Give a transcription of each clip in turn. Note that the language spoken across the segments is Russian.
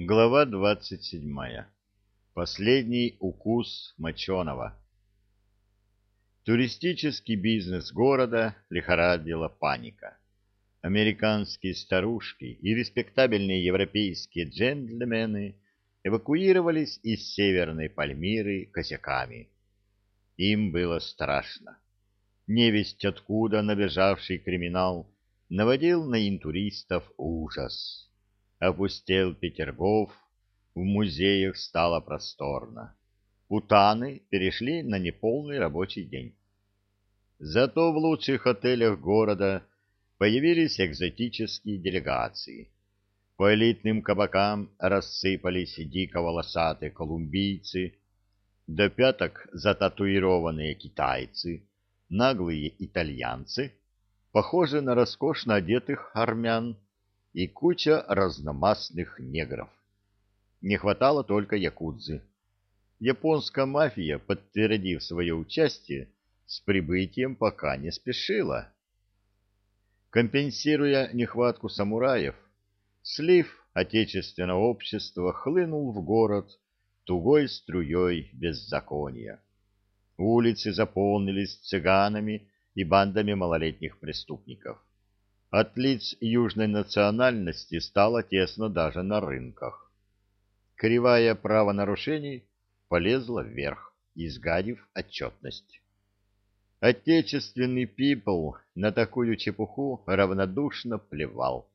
Глава двадцать седьмая. Последний укус Моченого. Туристический бизнес города лихорадила паника. Американские старушки и респектабельные европейские джентльмены эвакуировались из Северной Пальмиры косяками. Им было страшно. Невесть откуда набежавший криминал наводил на интуристов ужас опустел Петергоф, в музеях стало просторно. Путаны перешли на неполный рабочий день. Зато в лучших отелях города появились экзотические делегации. По элитным кабакам рассыпались дико волосатые колумбийцы, до пяток зататуированные китайцы, наглые итальянцы, похожие на роскошно одетых армян, и куча разномастных негров. Не хватало только якудзы. Японская мафия, подтвердив свое участие, с прибытием пока не спешила. Компенсируя нехватку самураев, слив отечественного общества хлынул в город тугой струей беззакония. Улицы заполнились цыганами и бандами малолетних преступников. От лиц южной национальности стало тесно даже на рынках. Кривая правонарушений полезла вверх, изгадив отчетность. Отечественный пипл на такую чепуху равнодушно плевал.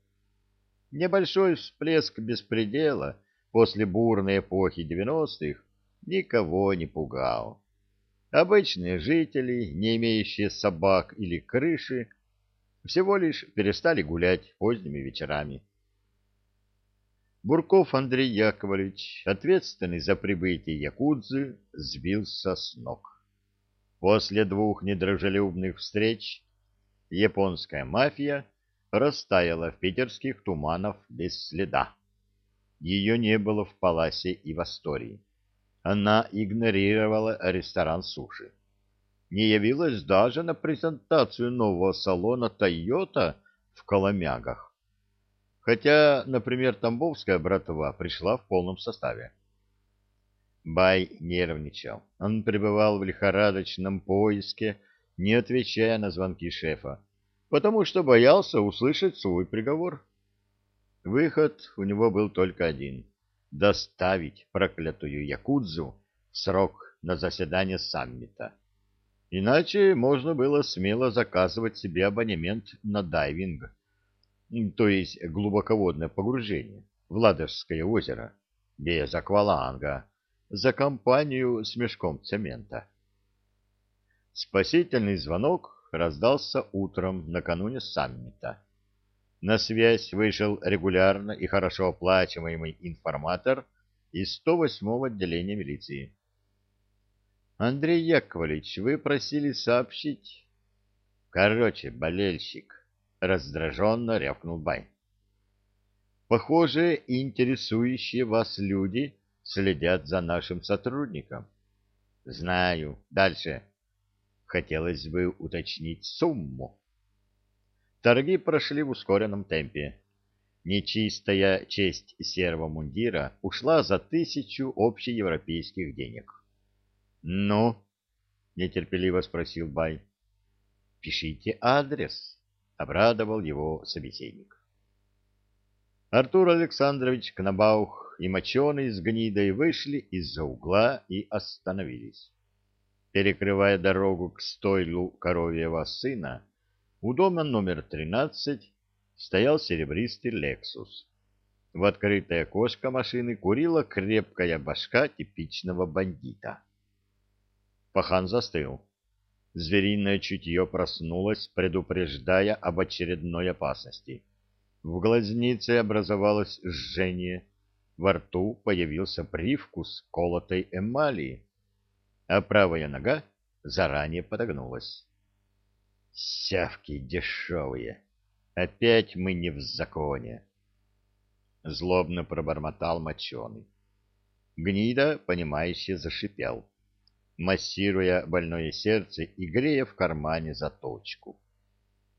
Небольшой всплеск беспредела после бурной эпохи девяностых никого не пугал. Обычные жители, не имеющие собак или крыши, всего лишь перестали гулять поздними вечерами. Бурков Андрей Яковлевич, ответственный за прибытие Якудзы, сбился с ног. После двух недружелюбных встреч японская мафия растаяла в питерских туманах без следа. Ее не было в Паласе и в Астории. Она игнорировала ресторан суши не явилась даже на презентацию нового салона «Тойота» в Коломягах. Хотя, например, Тамбовская братва пришла в полном составе. Бай нервничал. Он пребывал в лихорадочном поиске, не отвечая на звонки шефа, потому что боялся услышать свой приговор. Выход у него был только один — доставить проклятую Якудзу в срок на заседание саммита. Иначе можно было смело заказывать себе абонемент на дайвинг, то есть глубоководное погружение в Ладожское озеро, без акваланга, за компанию с мешком цемента. Спасительный звонок раздался утром накануне саммита. На связь вышел регулярно и хорошо оплачиваемый информатор из 108-го отделения милиции. Андрей Яковлевич, вы просили сообщить. Короче, болельщик, раздраженно рявкнул Бай. Похоже, интересующие вас люди следят за нашим сотрудником. Знаю. Дальше. Хотелось бы уточнить сумму. Торги прошли в ускоренном темпе. Нечистая честь серого мундира ушла за тысячу общеевропейских денег. «Ну?» — нетерпеливо спросил Бай. «Пишите адрес», — обрадовал его собеседник. Артур Александрович Кнабаух и Моченый с гнидой вышли из-за угла и остановились. Перекрывая дорогу к стойлу коровьего сына, у дома номер тринадцать стоял серебристый «Лексус». В открытое окошко машины курила крепкая башка типичного бандита. Пахан застыл. Звериное чутье проснулось, предупреждая об очередной опасности. В глазнице образовалось жжение, во рту появился привкус колотой эмали, а правая нога заранее подогнулась. «Сявки дешевые! Опять мы не в законе!» Злобно пробормотал моченый. Гнида, понимающе зашипел массируя больное сердце и грея в кармане заточку.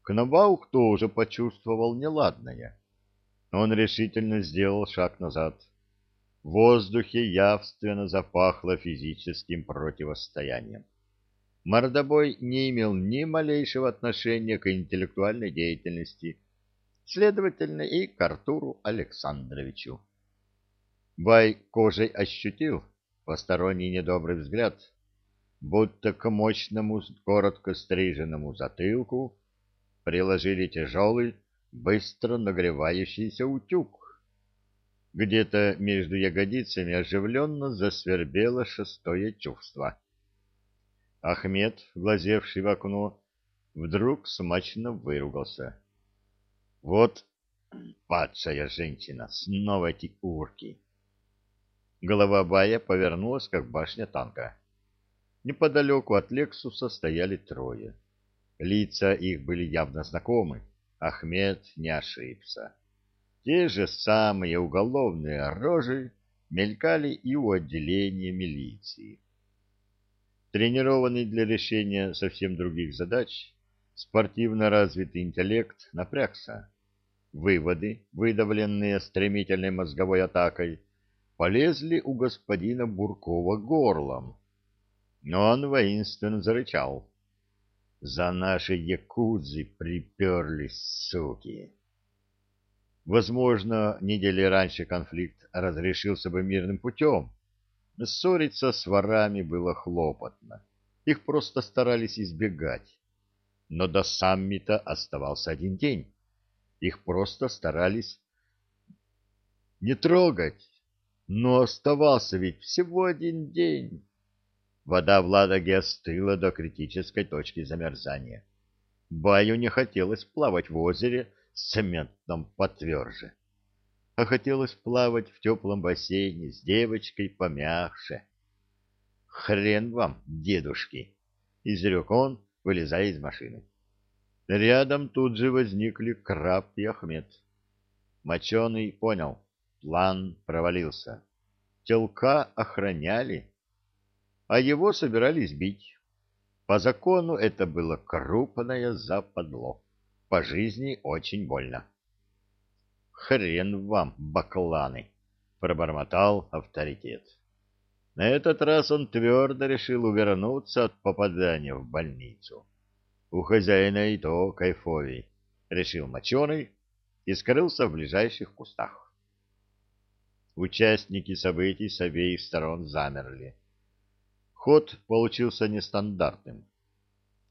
Кнобаук тоже почувствовал неладное. Он решительно сделал шаг назад. в воздухе явственно запахло физическим противостоянием. Мордобой не имел ни малейшего отношения к интеллектуальной деятельности, следовательно, и к Артуру Александровичу. Бай кожей ощутил посторонний недобрый взгляд, будто к мощному, коротко стриженному затылку приложили тяжелый, быстро нагревающийся утюг. Где-то между ягодицами оживленно засвербело шестое чувство. Ахмед, глазевший в окно, вдруг смачно выругался. Вот падшая женщина, снова эти урки. Голова Бая повернулась, как башня танка. Неподалеку от Лексуса стояли трое. Лица их были явно знакомы. Ахмед не ошибся. Те же самые уголовные рожи мелькали и у отделения милиции. Тренированный для решения совсем других задач, спортивно развитый интеллект напрягся. Выводы, выдавленные стремительной мозговой атакой, полезли у господина Буркова горлом. Но он воинственно зарычал. За наши якудзы приперлись, суки. Возможно, недели раньше конфликт разрешился бы мирным путем. Ссориться с ворами было хлопотно. Их просто старались избегать. Но до саммита оставался один день. Их просто старались не трогать. Но оставался ведь всего один день. Вода в Ладоге остыла до критической точки замерзания. Баю не хотелось плавать в озере с цементом потверже, а хотелось плавать в теплом бассейне с девочкой помягче. «Хрен вам, дедушки!» — изрек он, вылезая из машины. Рядом тут же возникли Краб и Ахмед. Моченый понял, план провалился. Телка охраняли а его собирались бить. По закону это было крупное западло. По жизни очень больно. «Хрен вам, бакланы!» — пробормотал авторитет. На этот раз он твердо решил увернуться от попадания в больницу. У хозяина и то кайфовей, — решил моченый и скрылся в ближайших кустах. Участники событий с обеих сторон замерли. Ход получился нестандартным.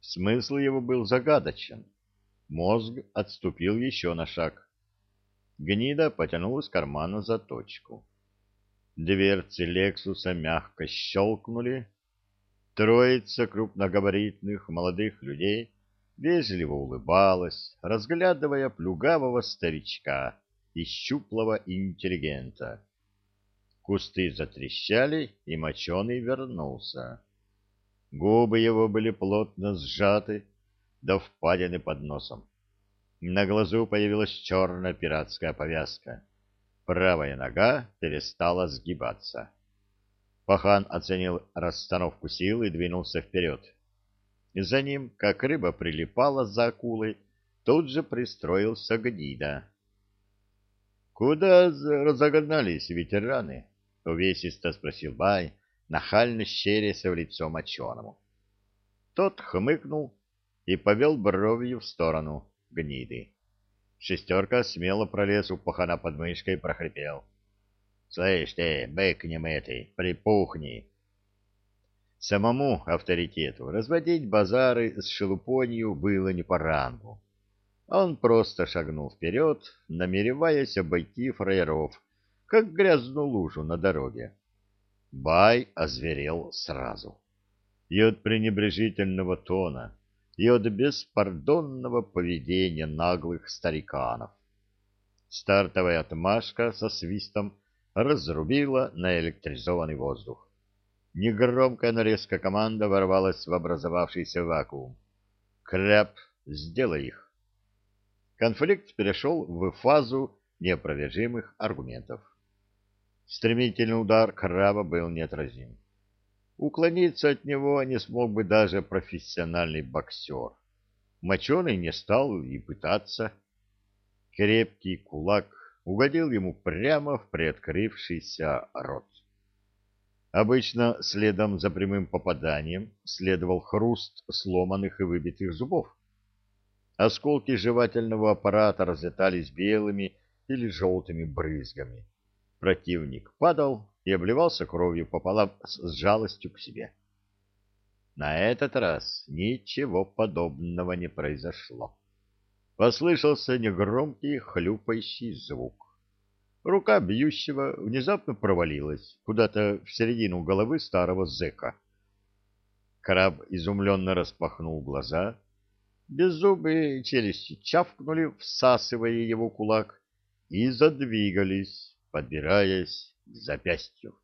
Смысл его был загадочен. Мозг отступил еще на шаг. Гнида потянул из кармана заточку. Дверцы Лексуса мягко щелкнули. Троица крупногабаритных молодых людей вежливо улыбалась, разглядывая плюгавого старичка и щуплого интеллигента. Кусты затрещали, и моченый вернулся. Губы его были плотно сжаты, до впадины под носом. На глазу появилась черная пиратская повязка. Правая нога перестала сгибаться. Пахан оценил расстановку сил и двинулся вперед. За ним, как рыба прилипала за акулой, тут же пристроился гнида. — Куда разогнались ветераны? — увесисто спросил Бай, нахально щеряся в лицо моченому. Тот хмыкнул и повел бровью в сторону гниды. Шестерка смело пролез у пахана под мышкой и прохрипел. — Слышь ты, бэкнем этой, припухни! Самому авторитету разводить базары с шелупонью было не по рангу. Он просто шагнул вперед, намереваясь обойти фраеров как грязную лужу на дороге. Бай озверел сразу. И от пренебрежительного тона, и от беспардонного поведения наглых стариканов. Стартовая отмашка со свистом разрубила наэлектризованный воздух. Негромкая нарезка команда ворвалась в образовавшийся вакуум. «Крэп, сделай их!» Конфликт перешел в фазу неопровержимых аргументов. Стремительный удар краба был неотразим. Уклониться от него не смог бы даже профессиональный боксер. Моченый не стал и пытаться. Крепкий кулак угодил ему прямо в приоткрывшийся рот. Обычно следом за прямым попаданием следовал хруст сломанных и выбитых зубов. Осколки жевательного аппарата разлетались белыми или желтыми брызгами. Противник падал и обливался кровью пополам с жалостью к себе. На этот раз ничего подобного не произошло. Послышался негромкий хлюпающий звук. Рука бьющего внезапно провалилась куда-то в середину головы старого зэка. Краб изумленно распахнул глаза. Беззубые челюсти чавкнули, всасывая его кулак, и задвигались, подбираясь к запястью.